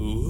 Was?